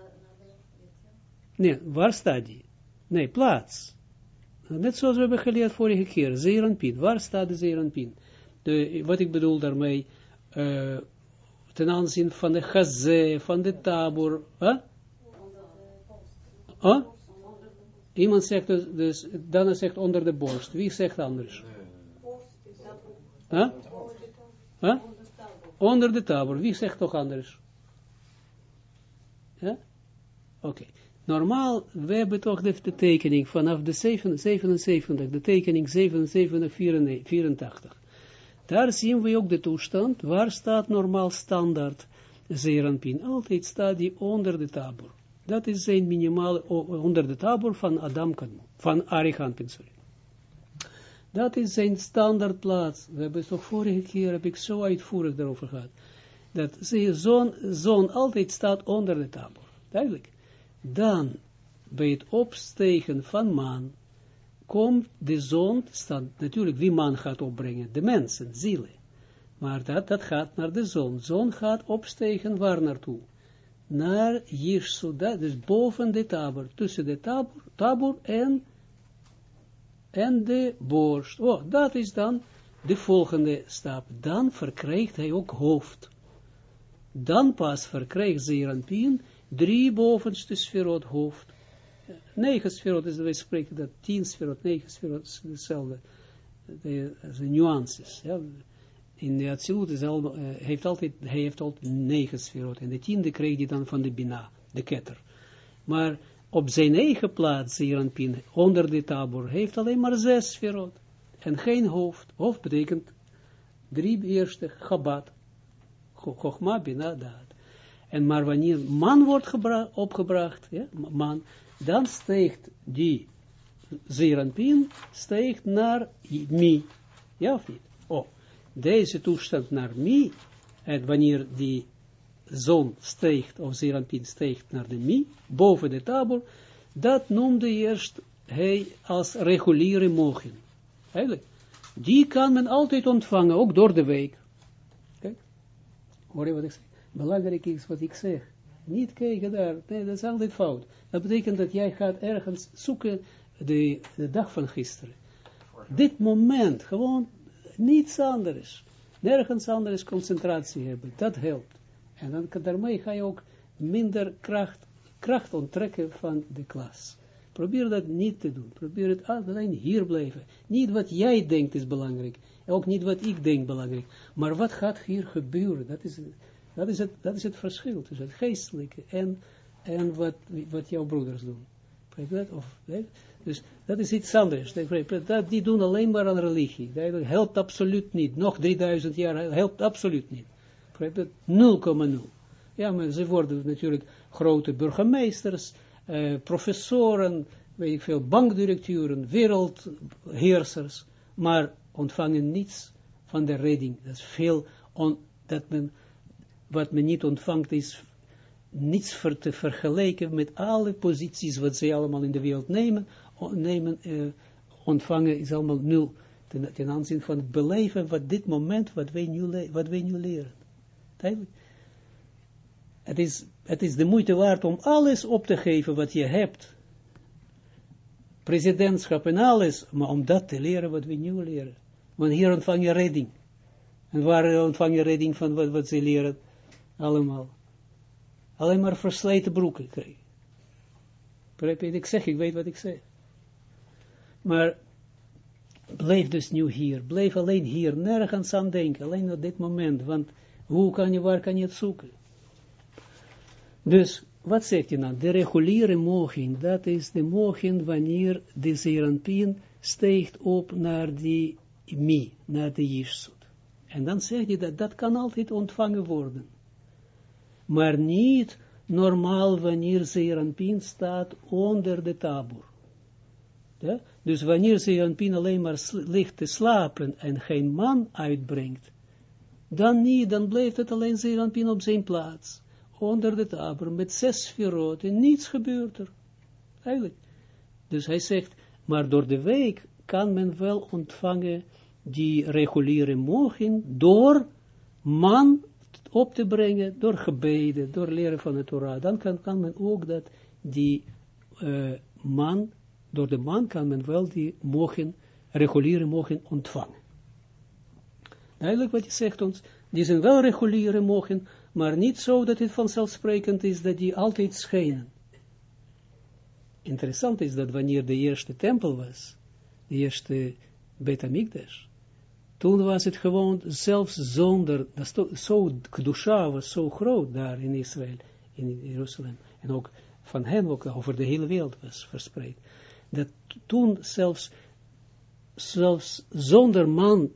Nee, waar staat die? Nee, plaats. Net zoals we hebben geleerd vorige keer. Zeranpin. Waar staat de Zeranpin? De, wat ik bedoel daarmee, uh, ten aanzien van de gazé, van de tabor, huh? Huh? Iemand zegt dus, dus, Dana zegt onder de borst. Wie zegt anders? Huh? Huh? Onder de tabor. Wie zegt toch anders? Ja? Oké. Normaal, we hebben toch de, de tekening vanaf de 77, de tekening 77, 84. Daar zien we ook de toestand, waar staat normaal standaard zeranpin. Altijd staat die onder de tabor. Dat is zijn minimale, onder de tabor van Adam Kadmon, van Arihanpin, sorry. Dat is zijn standaardplaats. We hebben toch vorige keer, heb ik zo uitvoerig daarover gehad. Dat zo'n zon altijd staat onder de tabor. Duidelijk. Dan, bij het opstegen van maan, komt de zon, staat natuurlijk wie man gaat opbrengen, de mensen, zielen. Maar dat, dat gaat naar de zon. Zon gaat opstegen waar naartoe? Naar Yishuda, dus boven de tabor, tussen de tabor, tabor en, en de borst. Oh, dat is dan de volgende stap. Dan verkrijgt hij ook hoofd. Dan pas verkrijgt Zeranpien drie bovenste sferot hoofd negen sferot, is wij spreken dat tien sferot, negen sferot, is hetzelfde. De, de nuances, ja. In de Atsilut uh, heeft altijd, hij heeft altijd negen sferot. En de tiende kreeg hij dan van de Bina, de ketter. Maar op zijn eigen plaats, Pin, onder de tabor, heeft alleen maar zes sferot. En geen hoofd. Hoofd betekent drie eerste, Chabad. Chochma, Bina, Daad. En maar wanneer man wordt opgebracht, ja, man, dan steekt die zeeranpien, steekt naar mi. Ja of niet? Oh, deze toestand naar mi, en wanneer die zon steekt, of zeeranpien steekt naar de mi, boven de tabor, dat noemde eerst hij als reguliere mogen. Eigenlijk. Die kan men altijd ontvangen, ook door de week. Kijk, hoor je wat ik zeg? Belangrijk is wat ik zeg. Niet kijken daar, nee, dat is altijd fout. Dat betekent dat jij gaat ergens zoeken de, de dag van gisteren. Dit moment, gewoon niets anders. Nergens anders concentratie hebben. Dat helpt. En dan, daarmee ga je ook minder kracht, kracht onttrekken van de klas. Probeer dat niet te doen. Probeer het alleen hier blijven. Niet wat jij denkt is belangrijk. Ook niet wat ik denk belangrijk. Maar wat gaat hier gebeuren? Dat is, dat is, het, dat is het verschil tussen het geestelijke en, en wat, wat jouw broeders doen. Dat? Of, Dus dat is iets anders. Dat, die doen alleen maar aan religie. Dat helpt absoluut niet. Nog 3000 jaar helpt absoluut niet. 0,0. Ja, maar ze worden natuurlijk grote burgemeesters, eh, professoren, weet ik veel, bankdirecteuren, wereldheersers, maar ontvangen niets van de redding. Dat is veel on, dat men wat men niet ontvangt is niets ver te vergelijken met alle posities wat zij allemaal in de wereld nemen, nemen uh, ontvangen is allemaal nul. ten, ten aanzien van het beleven wat dit moment, wat wij nu, wat wij nu leren. Het is, het is de moeite waard om alles op te geven wat je hebt. Presidentschap en alles, maar om dat te leren wat we nu leren. Want hier ontvang je redding. En waar ontvang je redding van wat, wat ze leren? Allemaal. Alleen maar versleten broeken krijgen. Ik zeg, ik weet wat ik zeg. Maar blijf dus nu hier. Blijf alleen hier. Nergens aan denken. Alleen op dit moment. Want hoe kan je, waar kan je het zoeken? Dus, wat zegt hij nou? De reguliere mogen, dat is de mogen wanneer de zeranpien steekt op naar die mi, naar de jirsut. En dan zegt hij dat dat kan altijd ontvangen worden. Maar niet normaal wanneer zeranpien staat onder de tabur. Ja? Dus wanneer zeranpien alleen maar ligt te slapen en geen man uitbrengt, dan niet, dan blijft het alleen zeranpien op zijn plaats onder de taber, met zes sferoten, niets gebeurt er. Eigenlijk. Dus hij zegt, maar door de week kan men wel ontvangen die reguliere mogen door man op te brengen, door gebeden, door leren van de Torah. Dan kan, kan men ook dat die uh, man, door de man kan men wel die mogen, reguliere mogen ontvangen. Eigenlijk wat je zegt ons, die zijn wel reguliere mogen, maar niet zo dat het vanzelfsprekend is dat die altijd schijnen. Interessant is dat wanneer de eerste tempel was, de eerste Beta Mikdash, toen was het gewoon, zelfs zonder, zo was zo groot daar in Israël, in Jeruzalem, en ook van hen ook over de hele wereld was verspreid, dat toen zelfs, zelfs zonder man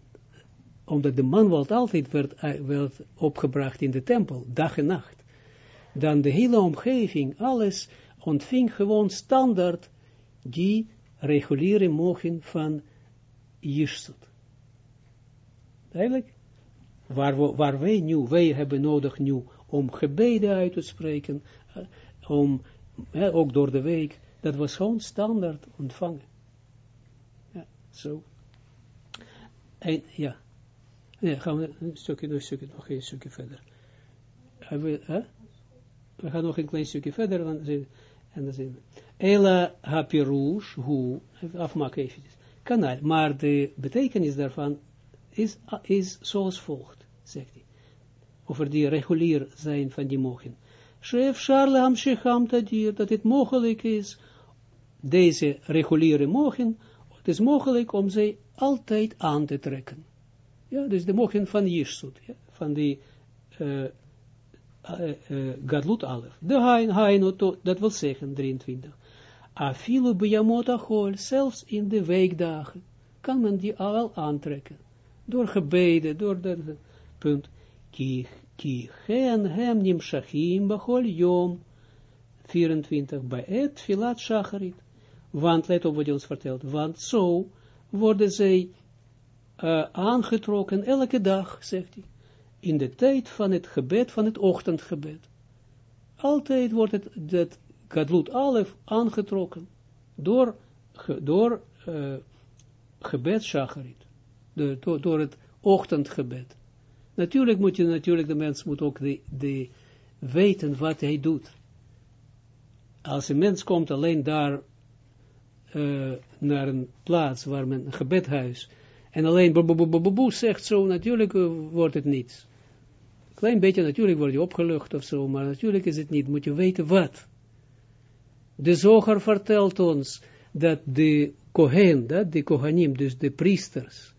omdat de man altijd werd, eh, werd opgebracht in de tempel, dag en nacht, dan de hele omgeving, alles ontving gewoon standaard die reguliere mogen van Jirsut. Eigenlijk, waar, we, waar wij nu, wij hebben nodig nu om gebeden uit te spreken, uh, om, ook door de week, dat was gewoon standaard ontvangen. Ja, zo. En ja. Ja, gaan we een stukje, een stukje, nog een stukje verder. We, we gaan nog een klein stukje verder, en dan zien we. Ela hapirush, hoe, afmaken eventjes. Kanaal, maar de betekenis daarvan is, is zoals volgt, zegt hij. Over die regulier zijn van die mogen. Chef Charle Hamshecham Tadir, dat het mogelijk is, deze reguliere mogen, het is mogelijk om zij altijd aan te trekken. Ja, dus de mogen van Jirsut, van die uh, Gadlut Alef. De Hain, Hain, dat wil zeggen, 23. Afilu bejamot achol, zelfs in de weekdagen, kan men die al aantrekken. Door gebeden, door de, punt. Ki, hen hem nim shachim bachol yom, 24, bij et filat shacharit. Want, let op wat hij ons vertelt, want zo worden zij uh, aangetrokken elke dag, zegt hij, in de tijd van het gebed, van het ochtendgebed. Altijd wordt het, dat Gadlut Alef aangetrokken door, door uh, gebed Shacharit, door, door het ochtendgebed. Natuurlijk moet je, natuurlijk de mens moet ook de, de weten wat hij doet. Als een mens komt alleen daar uh, naar een plaats waar men een gebedhuis en alleen boe zegt zo, natuurlijk uh, wordt het niets. Klein beetje, natuurlijk word je opgelucht of zo, maar natuurlijk is het niet. Moet je weten wat. De zoger vertelt ons dat de Kohen, dat de Kohanim, dus de priesters,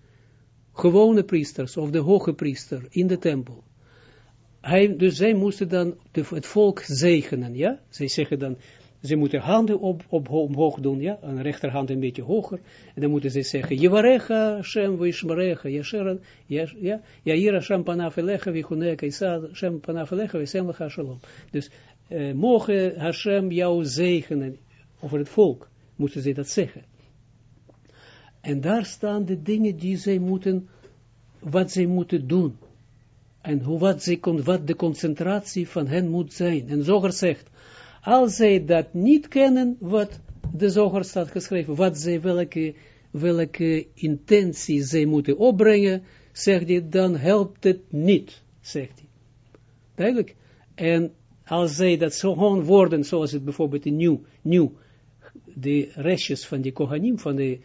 gewone priesters of de hoge priester in de tempel, hij, dus zij moesten dan de, het volk zegenen, ja? Zij zeggen dan, ze moeten handen op, op, omhoog doen, ja, een rechterhand een beetje hoger, en dan moeten ze zeggen, Yevarecha Hashem vishmarecha, Yasheren, ja, hier Hashem panafelecha vichuneka, Isa Hashem panafelecha visemlecha shalom. Dus, uh, mogen Hashem jou zegenen, over het volk, moeten ze dat zeggen. En daar staan de dingen die zij moeten, wat zij moeten doen. En hoe, wat, wat de concentratie van hen moet zijn. En Zoger zegt, als zij dat niet kennen, wat de zoger staat geschreven, wat zij, welke welke intentie zij moeten opbrengen, zegt hij, dan helpt het niet, zegt hij. Duidelijk. En als zij dat zo gewoon worden, zoals het bijvoorbeeld in nieuw, nieuw, de restjes van die Kohanim, van de,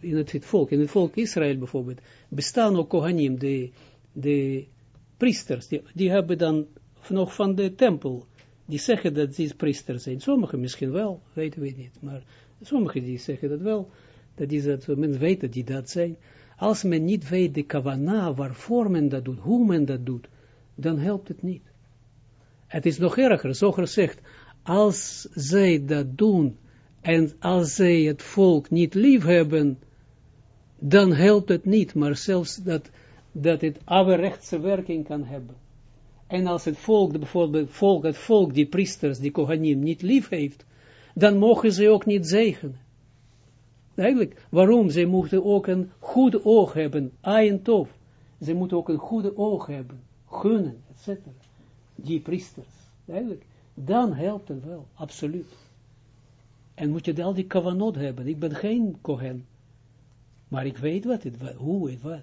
in het, volk, in het volk Israël bijvoorbeeld, bestaan ook Kohanim, de, de priesters, die, die hebben dan nog van de tempel, die zeggen dat ze priesters zijn. Sommigen misschien wel, weten we niet, maar sommigen die zeggen dat wel, dat is dat, men weet dat die dat zijn. Als men niet weet de kavana, waarvoor men dat doet, hoe men dat doet, dan helpt het niet. Het is nog erger, zo gezegd, als zij dat doen, en als zij het volk niet lief hebben, dan helpt het niet, maar zelfs dat, dat het averechtse werking kan hebben. En als het volk, bijvoorbeeld volk, het volk, die priesters, die Kohanim niet lief heeft, dan mogen ze ook niet zegenen. Eigenlijk, waarom? Ze moeten ook een goed oog hebben, ayen tof. Ze moeten ook een goede oog hebben, gunnen, etc. Die priesters, eigenlijk. Dan helpt het wel, absoluut. En moet je al die kavanot hebben. Ik ben geen Kohen. Maar ik weet wat het, hoe het wat.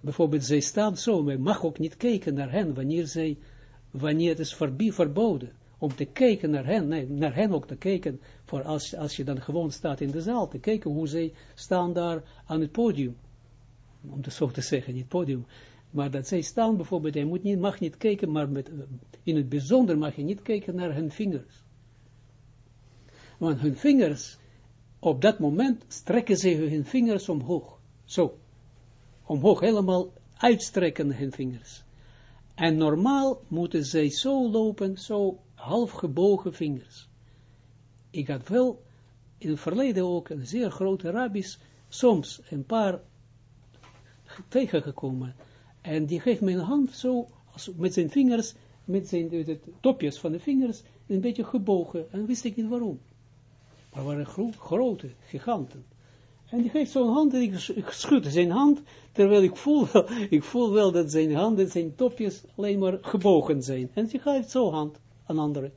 Bijvoorbeeld, zij staan zo, maar mag ook niet kijken naar hen, wanneer zij, wanneer het is verboden, om te kijken naar hen, nee, naar hen ook te kijken, voor als, als je dan gewoon staat in de zaal, te kijken hoe zij staan daar aan het podium, om het zo te zeggen, niet podium, maar dat zij staan bijvoorbeeld, je moet niet, mag niet kijken, maar met, in het bijzonder mag je niet kijken naar hun vingers. Want hun vingers, op dat moment strekken ze hun vingers omhoog. Zo omhoog, helemaal uitstrekken hun vingers. En normaal moeten zij zo lopen, zo half gebogen vingers. Ik had wel in het verleden ook een zeer grote rabbis, soms een paar tegengekomen. En die geeft een hand zo, met zijn vingers, met zijn de, topjes van de vingers, een beetje gebogen. En wist ik niet waarom. Maar waren gro grote, giganten. En die geeft zo'n hand en ik, ik schud zijn hand, terwijl ik voel, wel, (laughs) ik voel wel dat zijn handen, zijn topjes alleen maar gebogen zijn. En die geeft zo'n hand aan anderen.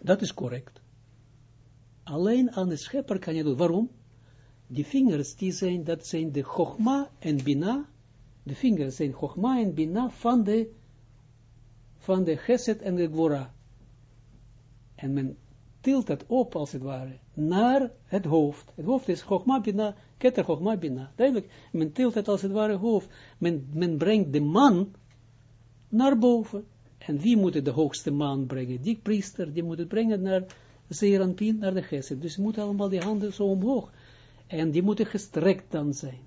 Dat is correct. Alleen aan de schepper kan je doen. Waarom? Die vingers, die zijn, dat zijn de chogma en bina. De vingers zijn chogma en bina van de, van de geset en de gwora. En men tilt het op, als het ware, naar het hoofd. Het hoofd is Chogma Bina, Keter Chogma Bina. Duidelijk, men tilt het als het ware hoofd. Men, men brengt de man naar boven. En wie moet de hoogste man brengen? Die priester, die moet het brengen naar Zeranpin, naar de Gesed. Dus moet allemaal die handen zo omhoog. En die moeten gestrekt dan zijn.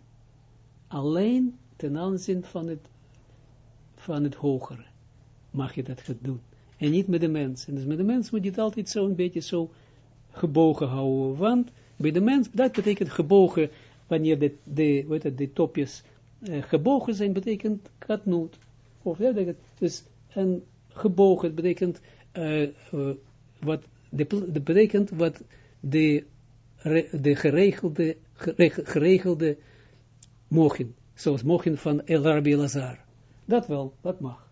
Alleen ten aanzien van het, van het hogere mag je dat gaan doen. En niet met de mens. En dus met de mens moet je het altijd zo een beetje zo gebogen houden. Want bij de mens, dat betekent gebogen, wanneer de, de, het, de topjes uh, gebogen zijn, betekent katnoot. Of ja, dat, dus een gebogen betekent uh, wat de, de, betekent wat de, de geregelde, geregelde mogen, zoals mogen van El Rabbi Lazar. Dat wel, dat mag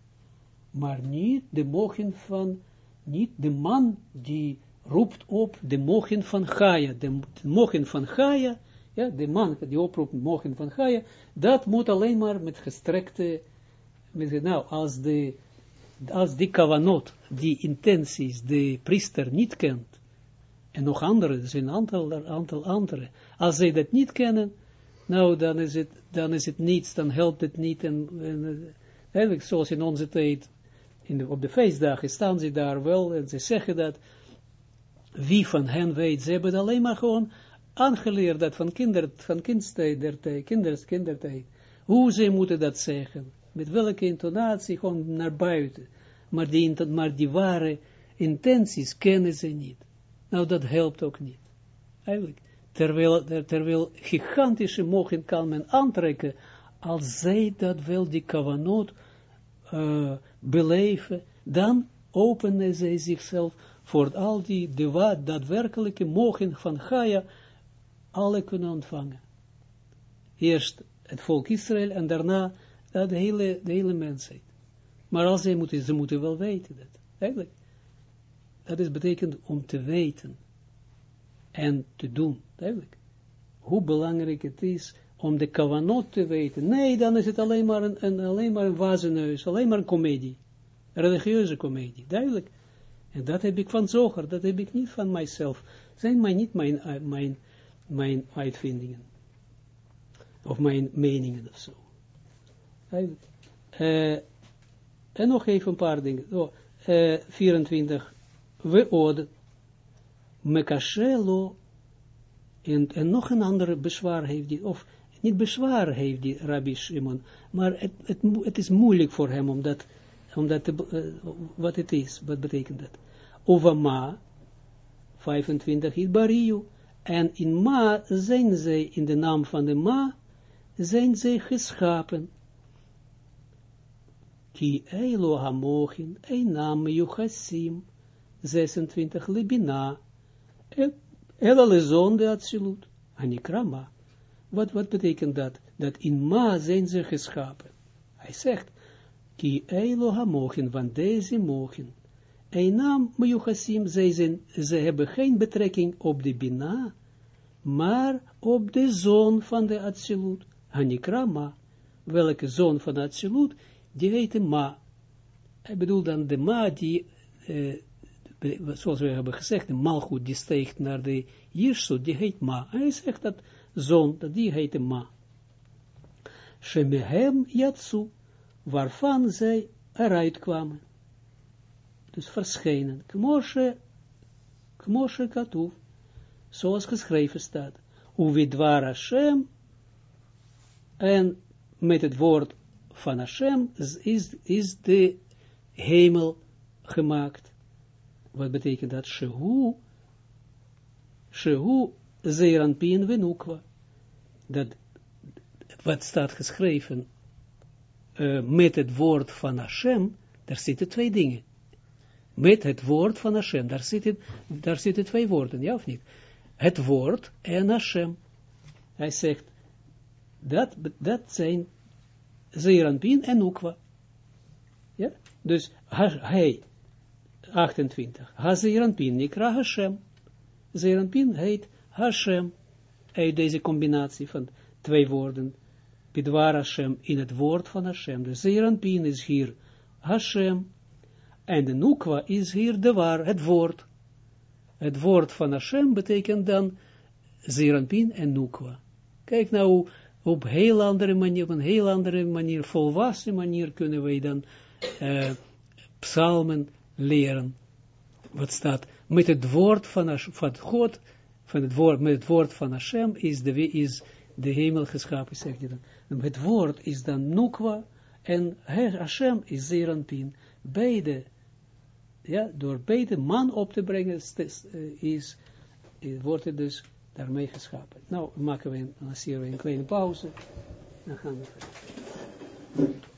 maar niet de mogen van, niet de man die roept op de mogen van Gaia, de, mogen van Gaia, ja, de man die oproept mogen van Gaia, dat moet alleen maar met gestrekte, met, nou, als de, als die kavanot, die intenties, de priester niet kent, en nog andere, er zijn een aantal, aantal andere, als zij dat niet kennen, nou, dan is het, dan is het niets, dan helpt het niet, en, en eigenlijk zoals in onze tijd, op de feestdagen staan ze daar wel en ze zeggen dat wie van hen weet, ze hebben alleen maar gewoon aangeleerd dat van kinder, van kindstijd, der kindertijd, hoe ze moeten dat zeggen, met welke intonatie, gewoon naar buiten, maar die, maar die ware intenties kennen ze niet. Nou, dat helpt ook niet. Eigenlijk, terwijl, terwijl gigantische mogen kan men aantrekken, als zij dat wel die kavanot uh, beleven, dan openen zij zichzelf voor al die de daadwerkelijke mogen van Gaia alle kunnen ontvangen. Eerst het volk Israël en daarna de hele, de hele mensheid. Maar als moeten, ze moeten wel weten dat. Eigenlijk. Dat is betekent om te weten en te doen. Eigenlijk. hoe belangrijk het is om de kavanot te weten. Nee, dan is het alleen maar een, een, alleen maar een wazenneus, alleen maar een komedie. Religieuze komedie, duidelijk. En dat heb ik van Zoger, dat heb ik niet van mijzelf. Zijn maar niet mijn, uh, mijn, mijn uitvindingen. Of mijn meningen of zo. Uh, en nog even een paar dingen. Oh, uh, 24. We od mekashelo. En, en nog een andere bezwaar heeft die, of niet bezwaar heeft die Rabbi Shimon, maar het, het, is moeilijk voor hem om dat, om dat te, uh, wat het is, wat betekent dat. Over ma, 25 is bariu, en in ma zijn zij, in de naam van de ma, zijn zij geschapen. Ki eilo hamochin, einam yuchasim, 26 libina, el lezon de atzilut, anikrama. Wat, wat betekent dat? Dat in ma zijn ze geschapen. Hij zegt, ki eilo hamochin, van deze mogen, Einam meyuchasim, zij zijn, ze hebben geen betrekking op de bina, maar op de zoon van de Atsilut, Hanikra ma. Welke zoon van de Atsilut? Die heet ma. Hij bedoelt dan de ma die, eh, zoals we hebben gezegd, de malgoed die steekt naar de Jirsut, die heet ma. Hij zegt dat dat die heet ma. Shemehem yatsu, waarvan zij eruit kwamen dus verschenen, kmoshe, kmoshe katoef, zoals geschreven staat, uvidwar Hashem, en met het woord van Hashem is, is de hemel gemaakt. Wat betekent dat? Shehu, Shehu, Zeranpin Venukwa. Dat, wat staat geschreven uh, met het woord van Hashem, daar zitten twee dingen met het woord van Hashem. Daar zitten, daar zitten twee woorden, ja of niet? Het woord en Hashem. Hij zegt, dat, dat zijn Zeranpin en Ukwa. Ja? Dus hij, 28, Hazeranpin nikra Hashem. Zeranpin heet Hashem. Uit deze combinatie van twee woorden. Bidwar Hashem in het woord van Hashem. De Zeranpin is hier Hashem. En de nukwa is hier de waar, het woord. Het woord van Hashem betekent dan Zeranpin en nukwa. Kijk nou, op heel andere manier, op een heel andere manier, volwassen manier kunnen wij dan uh, psalmen leren. Wat staat, met het woord van, van God, van het woord, met het woord van Hashem is de, is de hemel geschapen, zegt hij dan. Het woord is dan nukwa en Hashem is Zeranpin. Beide ja, door beide man op te brengen, eh, is, is, wordt het dus daarmee geschapen. Nou, maken we een, we een kleine pauze, dan gaan we verder.